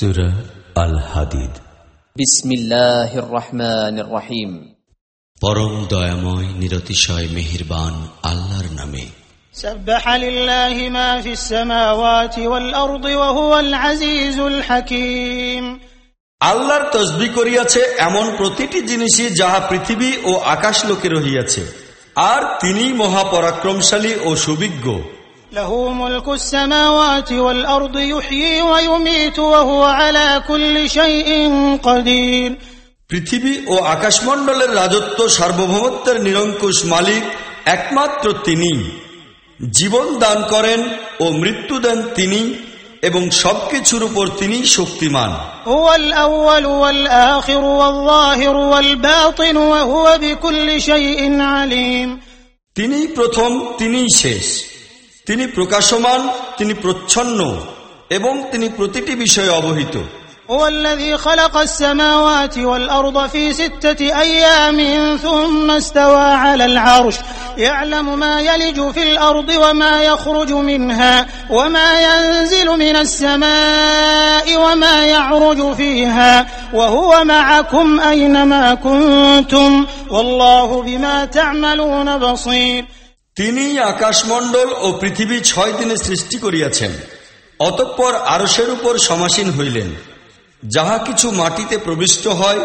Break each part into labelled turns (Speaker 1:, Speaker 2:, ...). Speaker 1: সুরা আল হাদিদ রহিম পরম দয়াময় নিরতিশয় মেহিরবান আল্লাহর
Speaker 2: নামে سبح لله
Speaker 1: আল্লাহর তসবি করিয়াছে এমন প্রতিটি জিনিসই যাহা পৃথিবী ও আকাশ লোকে রহিয়াছে আর তিনি মহাপরাক্রমশালী ও সুবিজ্ঞ
Speaker 2: له ملك السماوات والأرض يحيي ويميت وهو على كل شيء قدير
Speaker 1: পৃথিবী ও আকাশমণ্ডলের রাজত্ব সার্বভৌমত্বের নিরঙ্কুশ মালিক একমাত্র তিনি জীবন দান করেন ও মৃত্যু দেন তিনি এবং সবকিছুর উপর তিনি শক্তিমান
Speaker 2: তিনি প্রথম তিনি শেষ
Speaker 1: তিনি প্রকাশমান তিনি প্রচ্ছন্ন এবং তিনি প্রতিটি বিষয়ে অবহিত
Speaker 2: هو الذي خلق السماوات والأرض في ستة أيام ثم استوى على العرش يعلم ما يلج في الأرض وما يخرج منها وما ينزل من السماء وما يعرج فيها وهو معكم أينما كنتم والله بما تعملون بصير তিনি আকাশমণ্ডল
Speaker 1: ও পৃথিবী ছয় দিনে সৃষ্টি করিয়াছেন অতঃপর আরসের উপর সমাসীন হইলেন যাহা কিছু মাটিতে প্রবিষ্ট হয়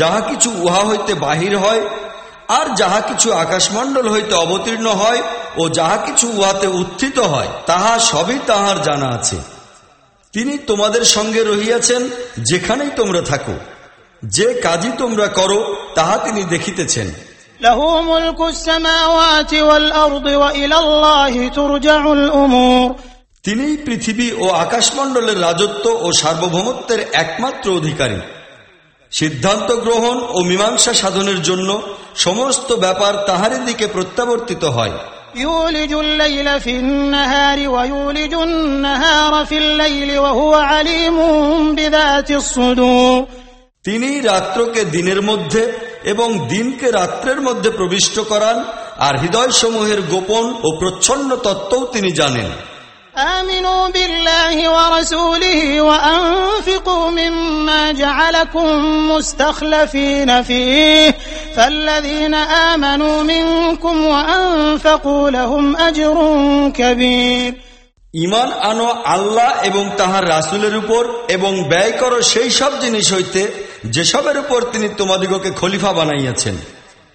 Speaker 1: যাহা কিছু উহা হইতে বাহির হয় আর যাহা কিছু আকাশমণ্ডল হইতে অবতীর্ণ হয় ও যাহা কিছু উহাতে উত্থিত হয় তাহা সবই তাহার জানা আছে তিনি তোমাদের সঙ্গে রহিয়াছেন যেখানেই তোমরা থাকো যে কাজই তোমরা করো তাহা তিনি দেখিতেছেন
Speaker 2: তিনি
Speaker 1: পৃথিবী ও আকাশমণ্ডলের রাজত্ব ও সার্বভৌমত্বের একমাত্র অধিকারী সিদ্ধান্ত গ্রহণ ও মীমাংসা সাধনের জন্য সমস্ত ব্যাপার তাহারই দিকে প্রত্যাবর্তিত হয়
Speaker 2: ইউলিজুল্লাইল ফিন্নাহারি ওয়া ইউলিজুন নাহারা ফিল লাইলি ওয়া
Speaker 1: তিনি রাত্রকে দিনের মধ্যে এবং দিনকে রাত্রের মধ্যে প্রবিষ্ট করান আর হৃদয়সমূহের গোপন ও প্রচ্ছন্ন তত্ত্বও তিনি জানেন
Speaker 2: آمنوا بالله ورسوله وأنفقوا مما جعلكم مستخلفين فيه فالذين آمنوا منكم وأنفقوا لهم أجر كبير
Speaker 1: ইমান আনো আল্লাহ এবং তাহার রাসুলের উপর এবং ব্যয় করো সেই সব জিনিস হইতে যেসবের উপর তিনি তোমাদিগকে খলিফা বানাইয়াছেন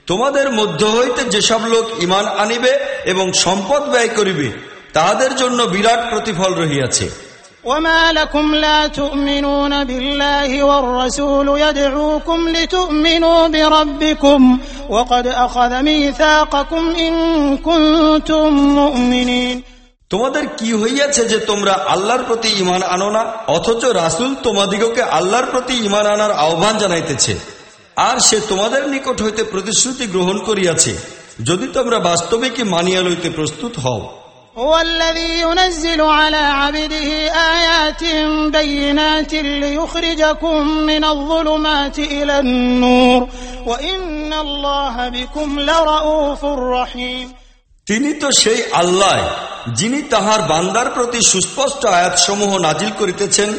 Speaker 1: তোমাদের মধ্য হইতে যেসব লোক ইমান আনিবে এবং সম্পদ ব্যয় করিবে তাহাদের জন্য বিরাট প্রতিফল রহিয়াছে
Speaker 2: وما لكم لا تؤمنون بالله والرسول يدعوكم لتؤمنوا بربكم وقد أخذ ميثاقكم إن كنتم مؤمنين
Speaker 1: তোমাদের কি হইয়াছে যে তোমরা আল্লাহর প্রতি ইমান আনো না অথচ রাসুল তোমাদিগকে আল্লাহর প্রতি ইমান আনার আহ্বান জানাইতেছে আর সে তোমাদের নিকট হইতে প্রতিশ্রুতি গ্রহণ করিয়াছে যদি তোমরা কি মানিয়া লইতে প্রস্তুত হও তিনি তো সেই আল্লাহ যিনি তাহার বান্দার প্রতি সুস্পষ্ট আয়াতসমূহ নাজিল করিতেছেন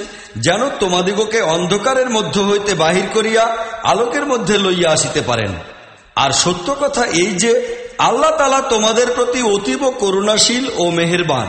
Speaker 1: যেন তোমাদিগকে অন্ধকারের মধ্য হইতে বাহির করিয়া আলোকের মধ্যে লইয়া আসিতে পারেন আর সত্য কথা এই যে আল্লাহ তালা তোমাদের প্রতি অতীব করুণাশীল
Speaker 2: ও মেহেরবান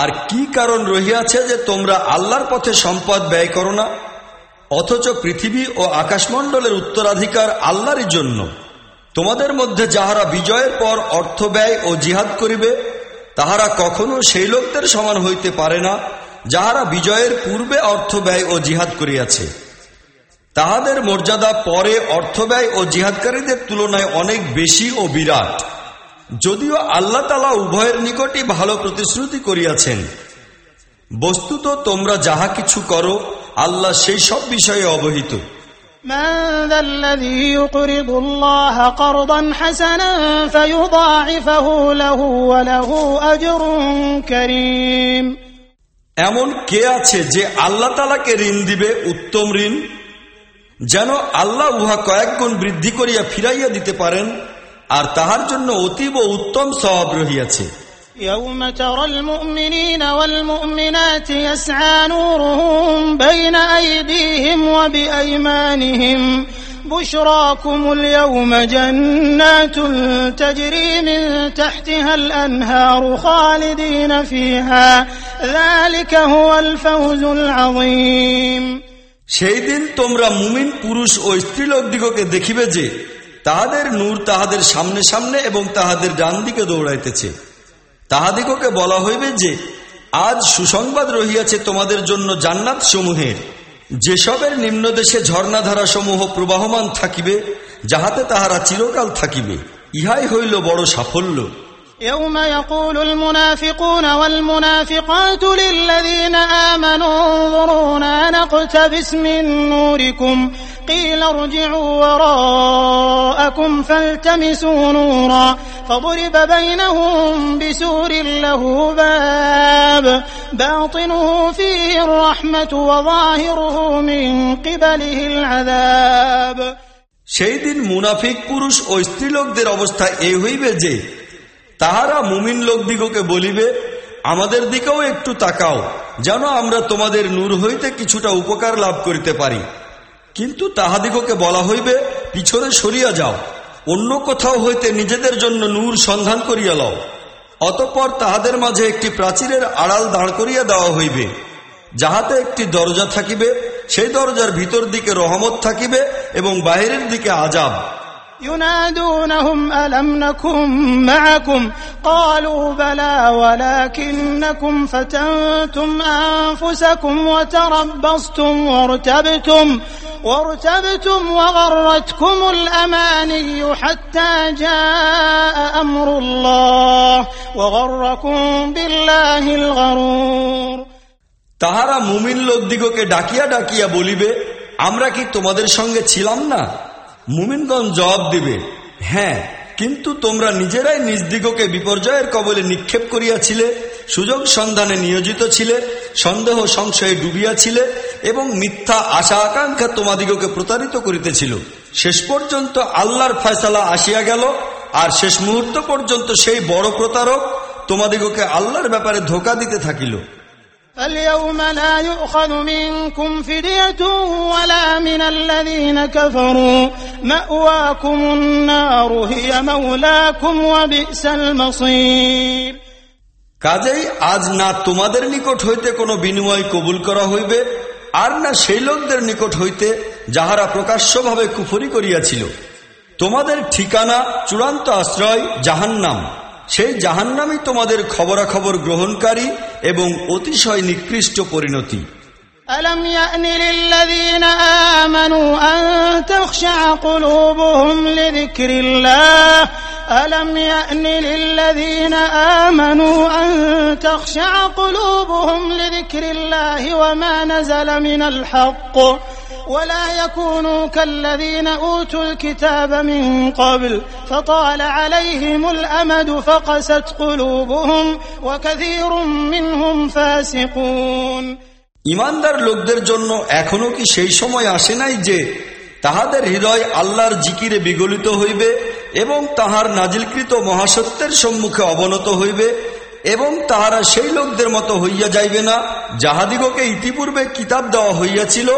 Speaker 1: আর কি কারণ রহিয়াছে যে তোমরা আল্লাহর পথে সম্পদ ব্যয় করো না অথচ পৃথিবী ও আকাশমণ্ডলের উত্তরাধিকার আল্লাহরই জন্য তোমাদের মধ্যে যাহারা বিজয়ের পর অর্থ ব্যয় ও জিহাদ করিবে তাহারা কখনো সেই লোকদের সমান হইতে পারে না যাহারা বিজয়ের পূর্বে অর্থ ব্যয় ও জিহাদ করিয়াছে তাহাদের মর্যাদা পরে অর্থ ব্যয় ও জিহাদকারীদের তুলনায় অনেক বেশি ও বিরাট যদিও আল্লাহ তালা উভয়ের নিকটই ভালো প্রতিশ্রুতি করিয়াছেন বস্তুত তোমরা যাহা কিছু করো আল্লাহ সেই সব বিষয়ে অবহিত এমন কে আছে যে আল্লাহ তালাকে ঋণ দিবে উত্তম ঋণ যেন আল্লাহ উহা কয়েক গুণ বৃদ্ধি করিয়া ফিরাইয়া দিতে পারেন আর তাহার জন্য অতীব উত্তম সব রহিয়াছে
Speaker 2: يوم ترى المؤمنين والمؤمنات يسعى نورهم بين أيديهم وبأيمانهم بشراكم اليوم جنات تجري من تحتها الأنهار خالدين فيها ذلك هو الفوز العظيم
Speaker 1: সেই দিন তোমরা মুমিন পুরুষ ও স্ত্রীলোক দিগকে দেখিবে যে তাহাদের নূর তাহাদের সামনে সামনে এবং তাহাদের ডান দিকে দৌড়াইতেছে তাহাদিগকে বলা হইবে যে আজ সুসংবাদ রহিয়াছে তোমাদের জন্য জান্নাত সমূহের যেসবের নিম্নদেশে ঝর্ণাধারা সমূহ প্রবাহমান থাকিবে যাহাতে তাহারা চিরকাল থাকিবে ইহাই হইল বড় সাফল্য
Speaker 2: يوم يقول المنافقون والمنافقات للذين آمنوا انظرونا نقتبس من نوركم قيل ارجعوا وراءكم فالتمسوا نورا فضرب بينهم بسور له باب باطنه فيه الرحمة وظاهره من قبله العذاب
Speaker 1: সেই দিন মুনাফিক পুরুষ ও স্ত্রীলোকদের অবস্থা এই হইবে যে তাহারা মুমিন লোকদিগকে বলিবে আমাদের দিকেও একটু তাকাও যেন আমরা তোমাদের নূর হইতে কিছুটা উপকার লাভ করিতে পারি কিন্তু তাহাদিগকে বলা হইবে পিছনে সরিয়া যাও অন্য কোথাও হইতে নিজেদের জন্য নূর সন্ধান করিয়া লও অতপর তাহাদের মাঝে একটি প্রাচীরের আড়াল দাঁড় করিয়া দেওয়া হইবে যাহাতে একটি দরজা থাকিবে সেই দরজার ভিতর দিকে রহমত থাকিবে এবং বাহিরের দিকে আজাব
Speaker 2: ইউনাদ وارتبتم وغرتكم الأماني حتى جاء أمر الله وغركم بالله الغرور
Speaker 1: তাহারা মুমিন লোকদিগকে ডাকিয়া ডাকিয়া বলিবে আমরা কি তোমাদের সঙ্গে ছিলাম না মুমিনগণ জবাব দিবে হ্যাঁ কিন্তু তোমরা নিজেরাই নিজ দিগকে বিপর্যয়ের কবলে নিক্ষেপ করিয়াছিলে সুযোগ সন্ধানে নিয়োজিত ছিলে সন্দেহ সংশয়ে ডুবিয়াছিলে এবং মিথ্যা আশা আকাঙ্ক্ষা তোমাদিগকে প্রতারিত করিতেছিল শেষ পর্যন্ত আল্লাহর ফয়সালা আসিয়া গেল আর শেষ মুহূর্ত পর্যন্ত সেই বড় প্রতারক তোমাদিগকে আল্লাহর ব্যাপারে ধোকা দিতে থাকিল
Speaker 2: اليوم لا يؤخذ منكم فدية ولا من الذين كفروا مأواكم النار هي مولاكم وبئس المصير কাজেই
Speaker 1: আজ না তোমাদের নিকট হইতে কোনো বিনিময় কবুল করা হইবে আর না সেই লোকদের নিকট হইতে যাহারা প্রকাশ্যভাবে কুফরি করিয়াছিল তোমাদের ঠিকানা চূড়ান্ত আশ্রয় জাহান্নাম সেই জাহান্নামই তোমাদের খবরাখবর গ্রহণকারী এবং অতিশয় নিকৃষ্ট পরিণতি
Speaker 2: ألم يأن للذين آمنوا أن تخشع ألم يأن للذين آمنوا أن تخشع قلوبهم لذكر الله وما نزل من الحق ولا يكونوا كالذين أوتوا الكتاب من قبل فطال عليهم الأمد فقست قلوبهم وكثير منهم فاسقون
Speaker 1: ইমানদার লোকদের জন্য এখনো কি সেই সময় আসে নাই যে তাহাদের হৃদয় আল্লাহর জিকিরে বিগলিত হইবে এবং তাহার নাজিলকৃত মহাসত্যের সম্মুখে অবনত হইবে এবং তাহারা সেই লোকদের মতো হইয়া যাইবে না যাহাদিগকে ইতিপূর্বে কিতাব দেওয়া হইয়াছিল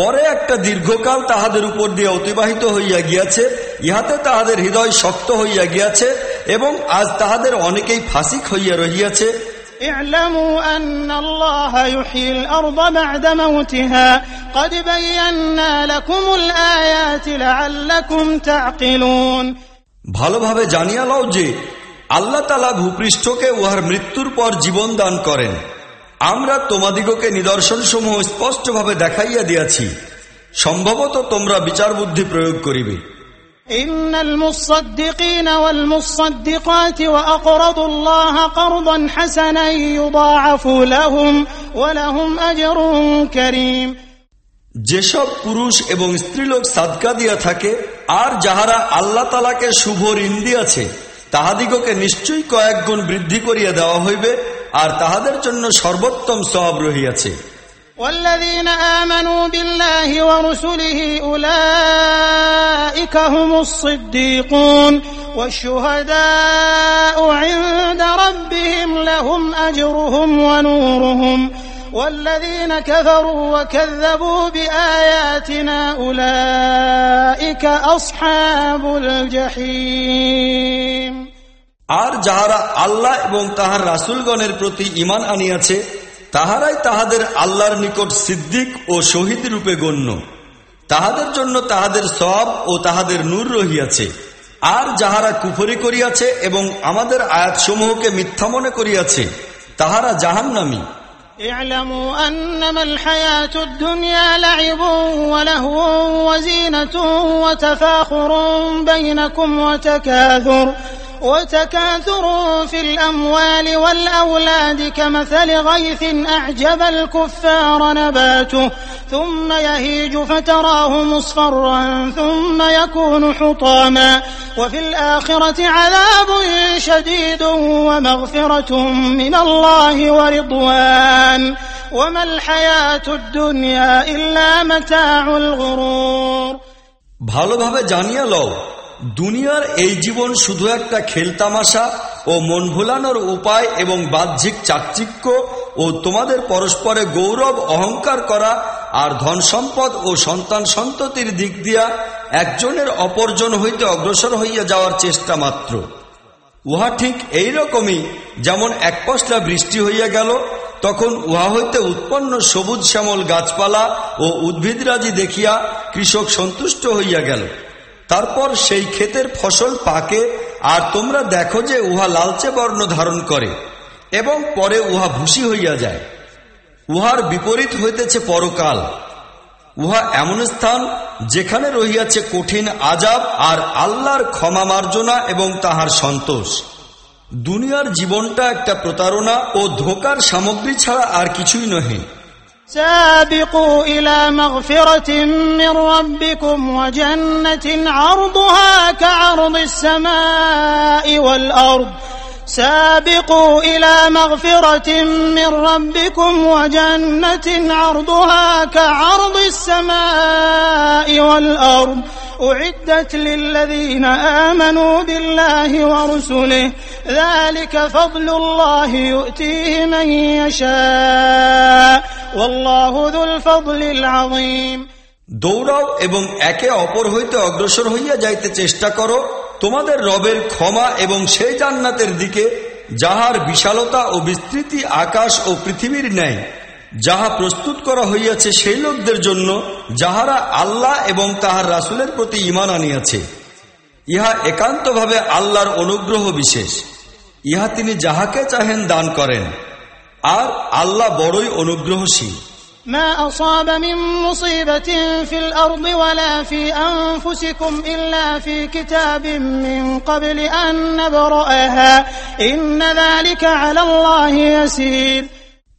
Speaker 1: পরে একটা দীর্ঘকাল তাহাদের উপর দিয়ে অতিবাহিত হইয়া গিয়াছে ইহাতে তাহাদের হৃদয় শক্ত হইয়া গিয়াছে এবং আজ তাহাদের অনেকেই ফাঁসিক হইয়া রহিয়াছে
Speaker 2: اعلموا أن الله يحيي الأرض بعد موتها قد بينا لكم الآيات لعلكم تعقلون
Speaker 1: ভালোভাবে জানিয়া লও যে আল্লাহ তালা ভূপৃষ্ঠকে উহার মৃত্যুর পর জীবন দান করেন আমরা তোমাদিগকে নিদর্শনসমূহ স্পষ্টভাবে দেখাইয়া দিয়াছি সম্ভবত তোমরা বিচার বুদ্ধি প্রয়োগ করিবে যেসব পুরুষ এবং স্ত্রীলোক সাদকা দিয়া থাকে আর যাহারা আল্লাহ তালাকে শুভ ঋণ দিয়াছে তাহাদিগকে নিশ্চয়ই কয়েক গুণ বৃদ্ধি করিয়া দেওয়া হইবে আর তাহাদের জন্য সর্বোত্তম সব রহিয়াছে
Speaker 2: والذين آمنوا بالله ورسله أولئك هم الصديقون والشهداء عند ربهم لهم أجرهم ونورهم والذين كفروا وكذبوا بآياتنا أولئك أصحاب الجحيم
Speaker 1: আর যাহারা আল্লাহ এবং তাহার রাসুলগণের প্রতি ইমান আনিয়াছে তাহারাই তাহাদের আল্লাহর নিকট সিদ্দিক ও শহীদ রূপে গণ্য তাহাদের জন্য তাহাদের সব ও তাহাদের নূর রহিয়াছে আর যাহারা কুফরি করিয়াছে এবং আমাদের আয়াতসমূহকে মিথ্যা মনে করিয়াছে তাহারা নামী
Speaker 2: اعلموا أنما الحياة الدنيا لعب ولهو وزينة وتفاخر بينكم وتكاثر وتكاثر في الأموال والأولاد كمثل غيث أعجب الكفار نباته ثم يهيج فتراه مصفرا ثم يكون حطاما وفي الآخرة عذاب شديد ومغفرة من الله ورضوان وما الحياة الدنيا إلا متاع الغرور
Speaker 1: ভালোভাবে জানিয়ে লও দুনিয়ার এই জীবন শুধু একটা খেলতামাশা ও মন ভোলানোর উপায় এবং বাহ্যিক চাকচিক্য ও তোমাদের পরস্পরে গৌরব অহংকার করা আর ধন সম্পদ ও সন্তান সন্ততির দিক দিয়া একজনের অপরজন হইতে অগ্রসর হইয়া যাওয়ার চেষ্টা মাত্র উহা ঠিক এই রকমই যেমন এক পশলা বৃষ্টি হইয়া গেল তখন উহা হইতে উৎপন্ন সবুজ শ্যামল গাছপালা ও উদ্ভিদরাজি দেখিয়া কৃষক সন্তুষ্ট হইয়া গেল তারপর সেই ক্ষেতের ফসল পাকে আর তোমরা দেখো যে উহা লালচে বর্ণ ধারণ করে এবং পরে উহা ভুসি হইয়া যায় উহার বিপরীত হইতেছে পরকাল উহা এমন স্থান যেখানে রহিয়াছে কঠিন আজাব আর আল্লাহর ক্ষমা মার্জনা এবং তাহার সন্তোষ দুনিয়ার জীবনটা একটা প্রতারণা ও ধোকার সামগ্রী ছাড়া আর কিছুই নহে
Speaker 2: سابقوا إلى مغفرة من ربكم وجنة عرضها كعرض السماء والأرض سابقوا إلى مغفرة من ربكم وجنة عرضها كعرض السماء والأرض أعدت للذين آمنوا بالله ورسله ذلك فضل الله يؤتيه من يشاء والله ذو الفضل العظيم
Speaker 1: দৌড়াও এবং একে অপর হইতে অগ্রসর হইয়া যাইতে চেষ্টা করো তোমাদের রবের ক্ষমা এবং সেই জান্নাতের দিকে যাহার বিশালতা ও বিস্তৃতি আকাশ ও পৃথিবীর ন্যায় যাহা প্রস্তুত করা হইয়াছে সেই লোকদের জন্য যাহারা আল্লাহ এবং তাহার রাসুলের প্রতি ইমান আনিয়াছে ইহা একান্তভাবে আল্লাহর অনুগ্রহ বিশেষ ইহা তিনি যাহাকে চাহেন দান করেন আর আল্লাহ বড়ই অনুগ্রহশীল
Speaker 2: ما أصاب من مصيبة في الأرض ولا في أنفسكم إلا في كتاب من قبل أن نبرأها إن ذلك على الله يسير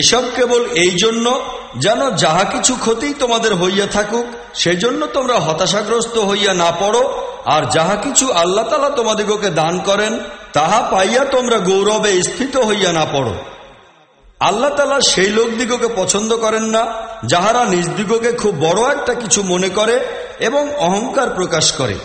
Speaker 1: এসব কেবল এই জন্য যেন যাহা কিছু ক্ষতি তোমাদের হইয়া থাকুক সেজন্য তোমরা হতাশাগ্রস্ত হইয়া না পড়ো আর যাহা কিছু আল্লাহ তালা তোমাদিগকে দান করেন তাহা পাইয়া তোমরা গৌরবে স্থিত হইয়া না পড়ো আল্লাহ তালা সেই লোকদিগকে পছন্দ করেন না যাহারা নিজ দিগকে খুব বড় একটা কিছু মনে করে এবং অহংকার প্রকাশ করে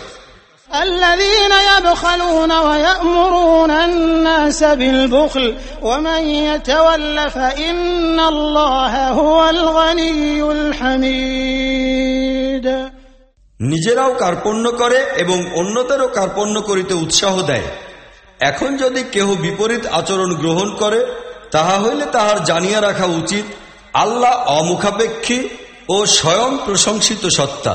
Speaker 2: الذين يبخلون ويأمرون الناس بالبخل ومن يتول فإن الله هو الغني الحميد
Speaker 1: নিজেরাও কার্পণ্য করে এবং অন্যদেরও কার্পণ্য করিতে উৎসাহ দেয় এখন যদি কেহ বিপরীত আচরণ গ্রহণ করে তাহা হইলে তাহার জানিয়া রাখা উচিত আল্লাহ অমুখাপেক্ষী ও স্বয়ং প্রশংসিত সত্তা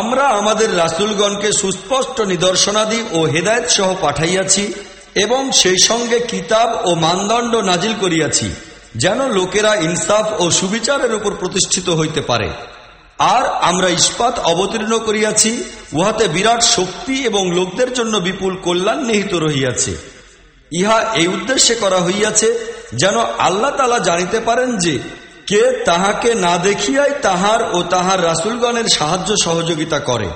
Speaker 1: আমরা আমাদের রাসুলগণকে সুস্পষ্ট নিদর্শনাদি ও হেদায়ত সহ পাঠাইয়াছি এবং সেই সঙ্গে কিতাব ও মানদণ্ড নাজিল করিয়াছি যেন লোকেরা ইনসাফ ও সুবিচারের উপর প্রতিষ্ঠিত হইতে পারে আর আমরা ইস্পাত অবতীর্ণ করিয়াছি উহাতে বিরাট শক্তি এবং লোকদের জন্য বিপুল কল্যাণ নিহিত রহিয়াছে ইহা এই উদ্দেশ্যে করা হইয়াছে যেন আল্লাহ তালা জানিতে পারেন যে কে তাহাকে না দেখিয়াই তাহার ও তাহার রাসুলগণের সাহায্য সহযোগিতা করে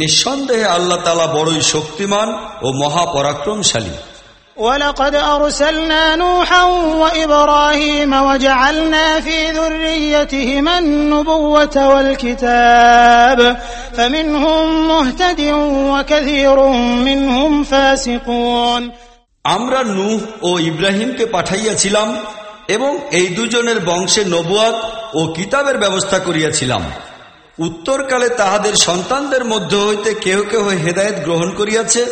Speaker 1: নিঃসন্দেহে আল্লাহ তালা বড়ই শক্তিমান ও মহাপরাক্রমশালী
Speaker 2: ولقد أرسلنا نوحا وإبراهيم وجعلنا في ذريتهما النبوة والكتاب فمنهم مهتد وكثير منهم فاسقون আমরা নূহ
Speaker 1: ও ইব্রাহিমকে পাঠাইয়াছিলাম এবং এই দুজনের বংশে নবুয়াত ও কিতাবের ব্যবস্থা করিয়াছিলাম উত্তরকালে তাহাদের সন্তানদের মধ্য হইতে কেহ কেহ হেদায়ত গ্রহণ করিয়াছে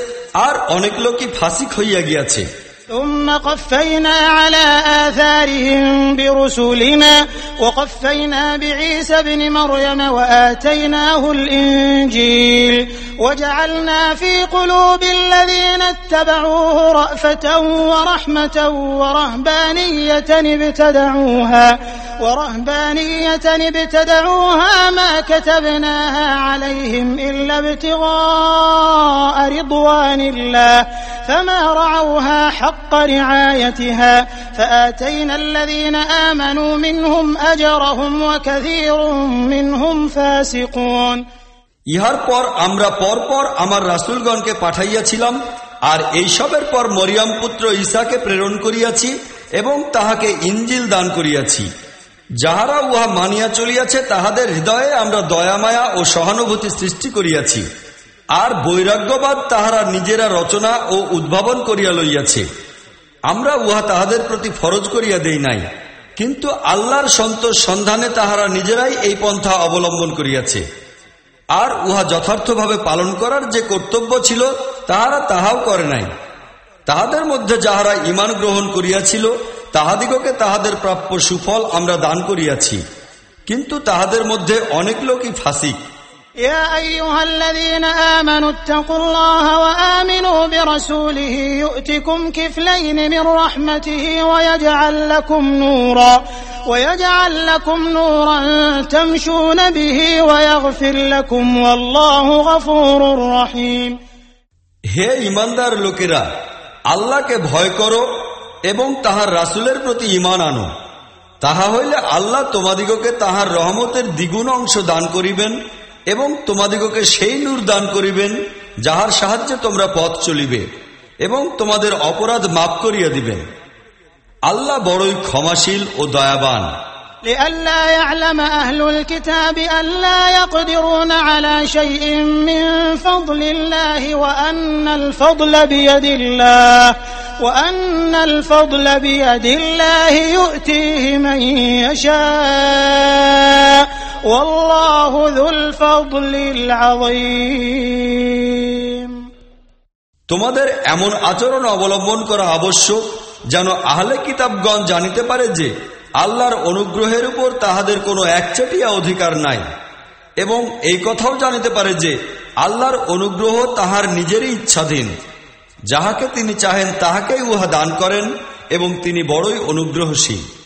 Speaker 1: আর অনেক লোকই ফাঁসিক হইয়া গিয়াছে
Speaker 2: ثم قفينا على آثارهم برسلنا وقفينا بعيسى بن مريم وآتيناه الإنجيل وجعلنا في قلوب الذين اتبعوه رأفة ورحمة ورهبانية ابتدعوها ورهبانية ابتدعوها ما كتبناها عليهم إلا ابتغاء رضوان الله فما رعوها حق حق رعايتها فآتينا الذين آمنوا منهم أجرهم وكثير منهم فاسقون
Speaker 1: ইহার পর আমরা পরপর আমার রাসুলগণকে পাঠাইয়াছিলাম আর এইসবের পর মরিয়াম পুত্র ঈশাকে প্রেরণ করিয়াছি এবং তাহাকে ইঞ্জিল দান করিয়াছি যাহারা উহা মানিয়া চলিয়াছে তাহাদের হৃদয়ে আমরা দয়ামায়া ও সহানুভূতি সৃষ্টি করিয়াছি আর বৈরাগ্যবাদ তাহারা নিজেরা রচনা ও উদ্ভাবন করিয়া লইয়াছে আমরা উহা তাহাদের প্রতি ফরজ করিয়া দেই নাই কিন্তু আল্লাহর সন্তোষ সন্ধানে তাহারা নিজেরাই এই পন্থা অবলম্বন করিয়াছে আর উহা যথার্থভাবে পালন করার যে কর্তব্য ছিল তাহারা তাহাও করে নাই তাহাদের মধ্যে যাহারা ইমান গ্রহণ করিয়াছিল তাহাদিগকে তাহাদের প্রাপ্য সুফল আমরা দান করিয়াছি কিন্তু তাহাদের মধ্যে অনেক লোকই ফাঁসিক
Speaker 2: يا أيها الذين آمنوا اتقوا الله وآمنوا برسوله يؤتكم كفلين من رحمته ويجعل لكم نورا ويجعل لكم نورا تمشون به ويغفر لكم والله غفور رحيم
Speaker 1: হে ইমানদার লোকেরা আল্লাহকে ভয় করো এবং তাহার রাসূলের প্রতি ঈমান আনো তাহা হইলে আল্লাহ তোমাদিগকে তাহার রহমতের দ্বিগুণ অংশ দান করিবেন এবং তোমাদিগকে সেই নূর দান করিবেন যাহার সাহায্যে তোমরা পথ চলিবে এবং তোমাদের অপরাধ মাফ করিয়া দিবেন আল্লাহ বড়ই ক্ষমাশীল ও দয়াবান
Speaker 2: لئلا يعلم أهل الكتاب ألا يقدرون على شيء من فضل الله وأن الفضل بيد الله وأن الفضل بيد الله يؤتيه من يشاء
Speaker 1: তোমাদের এমন আচরণ অবলম্বন করা আবশ্যক যেন আহলে কিতাবগণ জানিতে পারে যে আল্লাহর অনুগ্রহের উপর তাহাদের কোনো একচেটিয়া অধিকার নাই এবং এই কথাও জানিতে পারে যে আল্লাহর অনুগ্রহ তাহার নিজেরই ইচ্ছাধীন যাহাকে তিনি চাহেন তাহাকেই উহা দান করেন এবং তিনি বড়ই অনুগ্রহশীল